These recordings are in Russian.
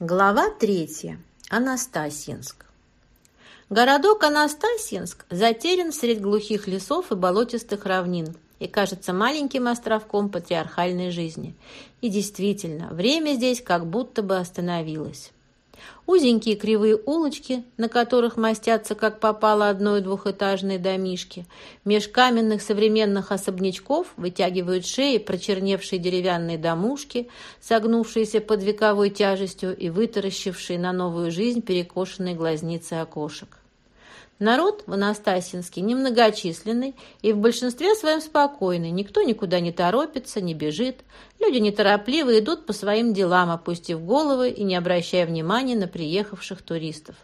Глава третья. Анастасьинск. Городок Анастасьинск затерян среди глухих лесов и болотистых равнин и кажется маленьким островком патриархальной жизни. И действительно, время здесь как будто бы остановилось. Узенькие кривые улочки, на которых мастятся, как попало, одно- и двухэтажные домишки. Меж каменных современных особнячков вытягивают шеи прочерневшие деревянные домушки, согнувшиеся под вековой тяжестью и вытаращившие на новую жизнь перекошенные глазницы окошек. Народ в Анастасинске немногочисленный и в большинстве своем спокойный. Никто никуда не торопится, не бежит. Люди неторопливо идут по своим делам, опустив головы и не обращая внимания на приехавших туристов.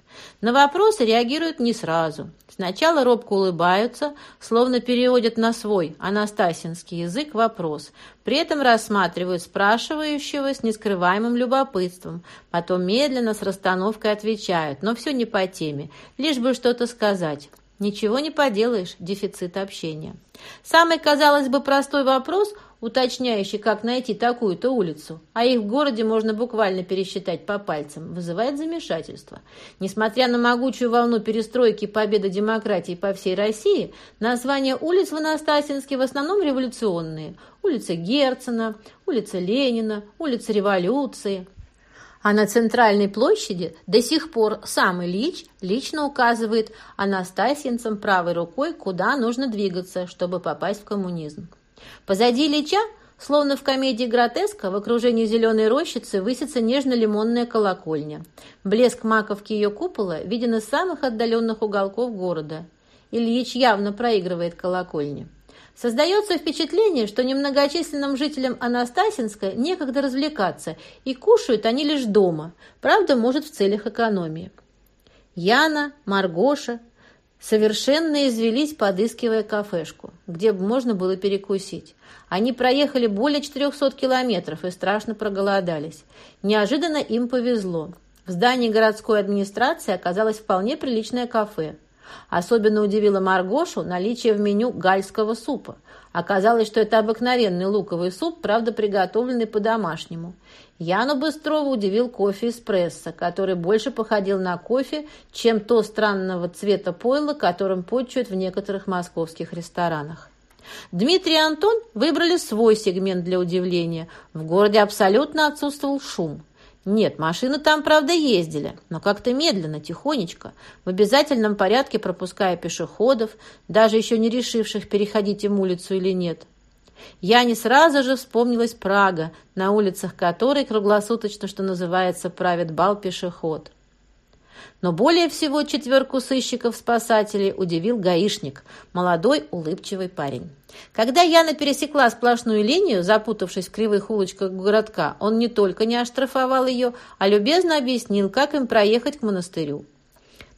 На вопросы реагируют не сразу. Сначала робко улыбаются, словно переводят на свой анастасинский язык вопрос. При этом рассматривают спрашивающего с нескрываемым любопытством. Потом медленно с расстановкой отвечают, но все не по теме, лишь бы что-то сказать. Ничего не поделаешь, дефицит общения. Самый, казалось бы, простой вопрос – уточняющий, как найти такую-то улицу, а их в городе можно буквально пересчитать по пальцам, вызывает замешательство. Несмотря на могучую волну перестройки и победы демократии по всей России, названия улиц в Анастасинске в основном революционные. Улица Герцена, улица Ленина, улица Революции. А на центральной площади до сих пор сам Ильич лично указывает анастасинцам правой рукой, куда нужно двигаться, чтобы попасть в коммунизм. Позади Ильича, словно в комедии «Гротеска», в окружении зеленой рощицы высится нежно-лимонная колокольня. Блеск маковки ее купола виден из самых отдаленных уголков города. Ильич явно проигрывает колокольне. Создается впечатление, что немногочисленным жителям Анастасинска некогда развлекаться, и кушают они лишь дома, правда, может, в целях экономии. Яна, Маргоша, совершенно извелись, подыскивая кафешку, где бы можно было перекусить. Они проехали более 400 километров и страшно проголодались. Неожиданно им повезло. В здании городской администрации оказалось вполне приличное кафе. Особенно удивило Маргошу наличие в меню гальского супа. Оказалось, что это обыкновенный луковый суп, правда, приготовленный по-домашнему. Яну Быстрова удивил кофе эспрессо, который больше походил на кофе, чем то странного цвета пойла, которым почуют в некоторых московских ресторанах. Дмитрий и Антон выбрали свой сегмент для удивления. В городе абсолютно отсутствовал шум. Нет, машины там, правда, ездили, но как-то медленно, тихонечко, в обязательном порядке пропуская пешеходов, даже еще не решивших, переходить им улицу или нет. Я не сразу же вспомнилась Прага, на улицах которой круглосуточно, что называется, правит бал пешеход. Но более всего четверку сыщиков-спасателей удивил гаишник, молодой улыбчивый парень. Когда Яна пересекла сплошную линию, запутавшись в кривых улочках городка, он не только не оштрафовал ее, а любезно объяснил, как им проехать к монастырю.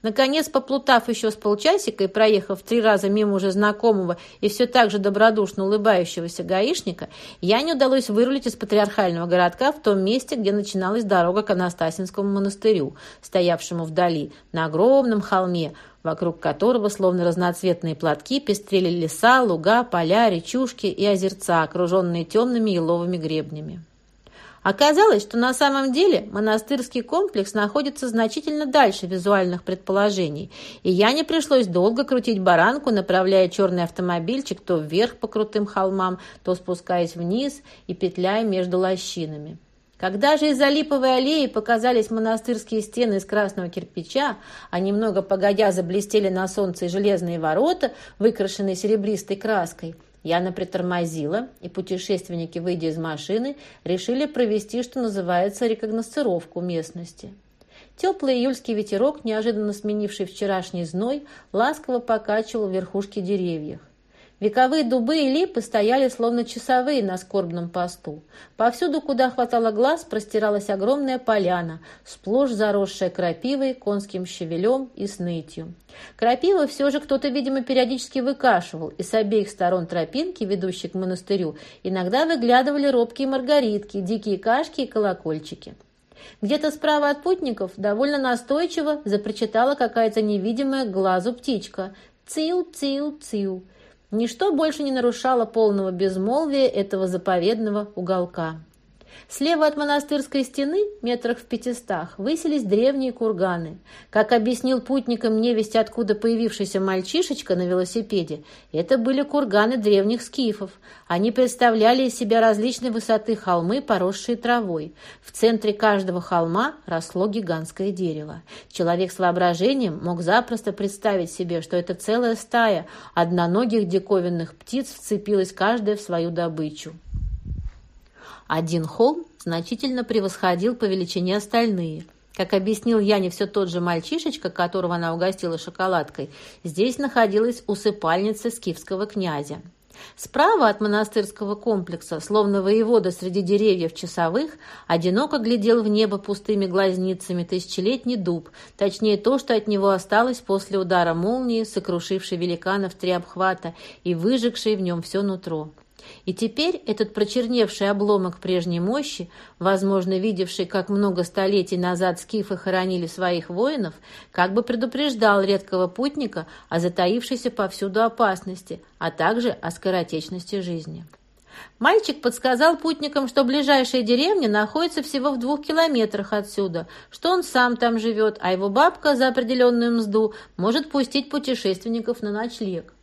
Наконец, поплутав еще с полчасика и проехав три раза мимо уже знакомого и все так же добродушно улыбающегося гаишника, я не удалось вырулить из патриархального городка в том месте, где начиналась дорога к Анастасинскому монастырю, стоявшему вдали, на огромном холме, вокруг которого, словно разноцветные платки, пестрели леса, луга, поля, речушки и озерца, окруженные темными еловыми гребнями. Оказалось, что на самом деле монастырский комплекс находится значительно дальше визуальных предположений, и я не пришлось долго крутить баранку, направляя черный автомобильчик то вверх по крутым холмам, то спускаясь вниз и петляя между лощинами. Когда же из-за липовой аллеи показались монастырские стены из красного кирпича, а немного погодя заблестели на солнце железные ворота, выкрашенные серебристой краской – Яна притормозила, и путешественники, выйдя из машины, решили провести, что называется, рекогносцировку местности. Теплый июльский ветерок, неожиданно сменивший вчерашний зной, ласково покачивал верхушки деревьев. Вековые дубы и липы стояли словно часовые на скорбном посту. Повсюду, куда хватало глаз, простиралась огромная поляна, сплошь заросшая крапивой, конским щавелем и снытью. Крапиву все же кто-то, видимо, периодически выкашивал, и с обеих сторон тропинки, ведущей к монастырю, иногда выглядывали робкие маргаритки, дикие кашки и колокольчики. Где-то справа от путников довольно настойчиво запрочитала какая-то невидимая глазу птичка. «Цил-цил-цил!» Ничто больше не нарушало полного безмолвия этого заповедного уголка. Слева от монастырской стены, метрах в пятистах, высились древние курганы. Как объяснил путникам невесть, откуда появившийся мальчишечка на велосипеде, это были курганы древних скифов. Они представляли из себя различной высоты холмы, поросшие травой. В центре каждого холма росло гигантское дерево. Человек с воображением мог запросто представить себе, что это целая стая одноногих диковинных птиц вцепилась каждая в свою добычу. Один холм значительно превосходил по величине остальные. Как объяснил Яне все тот же мальчишечка, которого она угостила шоколадкой, здесь находилась усыпальница скифского князя. Справа от монастырского комплекса, словно воевода среди деревьев часовых, одиноко глядел в небо пустыми глазницами тысячелетний дуб, точнее то, что от него осталось после удара молнии, сокрушившей великана в три обхвата и выжегшей в нем все нутро. И теперь этот прочерневший обломок прежней мощи, возможно, видевший, как много столетий назад скифы хоронили своих воинов, как бы предупреждал редкого путника о затаившейся повсюду опасности, а также о скоротечности жизни. Мальчик подсказал путникам, что ближайшая деревня находится всего в двух километрах отсюда, что он сам там живет, а его бабка за определенную мзду может пустить путешественников на ночлег.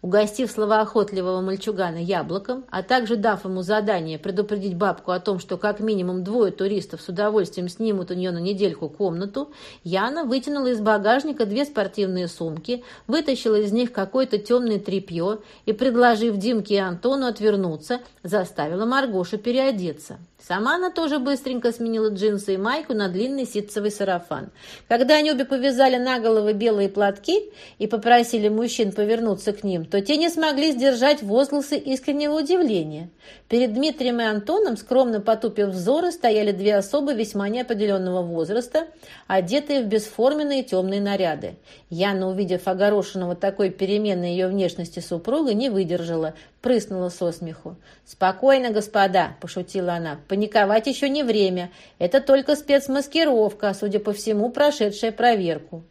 Угостив словоохотливого мальчугана яблоком, а также дав ему задание предупредить бабку о том, что как минимум двое туристов с удовольствием снимут у нее на недельку комнату, Яна вытянула из багажника две спортивные сумки, вытащила из них какое-то темное тряпье и, предложив Димке и Антону отвернуться, заставила Маргошу переодеться. Сама она тоже быстренько сменила джинсы и майку на длинный ситцевый сарафан. Когда они обе повязали на головы белые платки и попросили мужчин повернуться к ним, то те не смогли сдержать возгласы искреннего удивления. Перед Дмитрием и Антоном, скромно потупив взоры, стояли две особы весьма неопределенного возраста, одетые в бесформенные темные наряды. Яна, увидев огорошенного такой переменной ее внешности супруга, не выдержала, прыснула со смеху. «Спокойно, господа», – пошутила она, – «паниковать еще не время. Это только спецмаскировка, судя по всему, прошедшая проверку».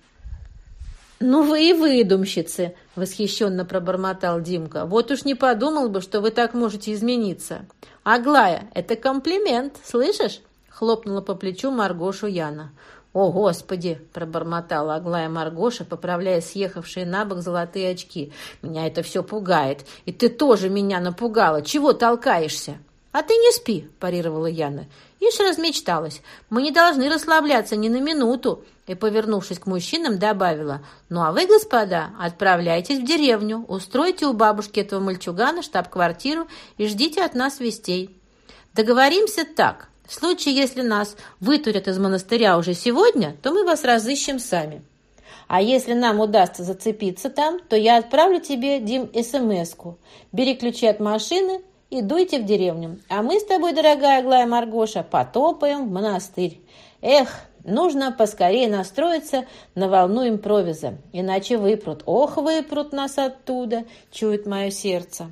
«Ну вы и выдумщицы!» — восхищенно пробормотал Димка. «Вот уж не подумал бы, что вы так можете измениться. Аглая, это комплимент, слышишь?» — хлопнула по плечу Маргошу Яна. «О, Господи!» – пробормотала Аглая Маргоша, поправляя съехавшие на бок золотые очки. «Меня это все пугает. И ты тоже меня напугала. Чего толкаешься?» «А ты не спи», – парировала Яна. Ишь размечталась. «Мы не должны расслабляться ни на минуту». И, повернувшись к мужчинам, добавила. «Ну а вы, господа, отправляйтесь в деревню, устройте у бабушки этого мальчугана штаб-квартиру и ждите от нас вестей. Договоримся так. В случае, если нас вытурят из монастыря уже сегодня, то мы вас разыщем сами. А если нам удастся зацепиться там, то я отправлю тебе, Дим, СМС-ку. Бери ключи от машины и дуйте в деревню. А мы с тобой, дорогая Аглая Маргоша, потопаем в монастырь. Эх, нужно поскорее настроиться на волну импровиза, иначе выпрут. Ох, выпрут нас оттуда, чует мое сердце.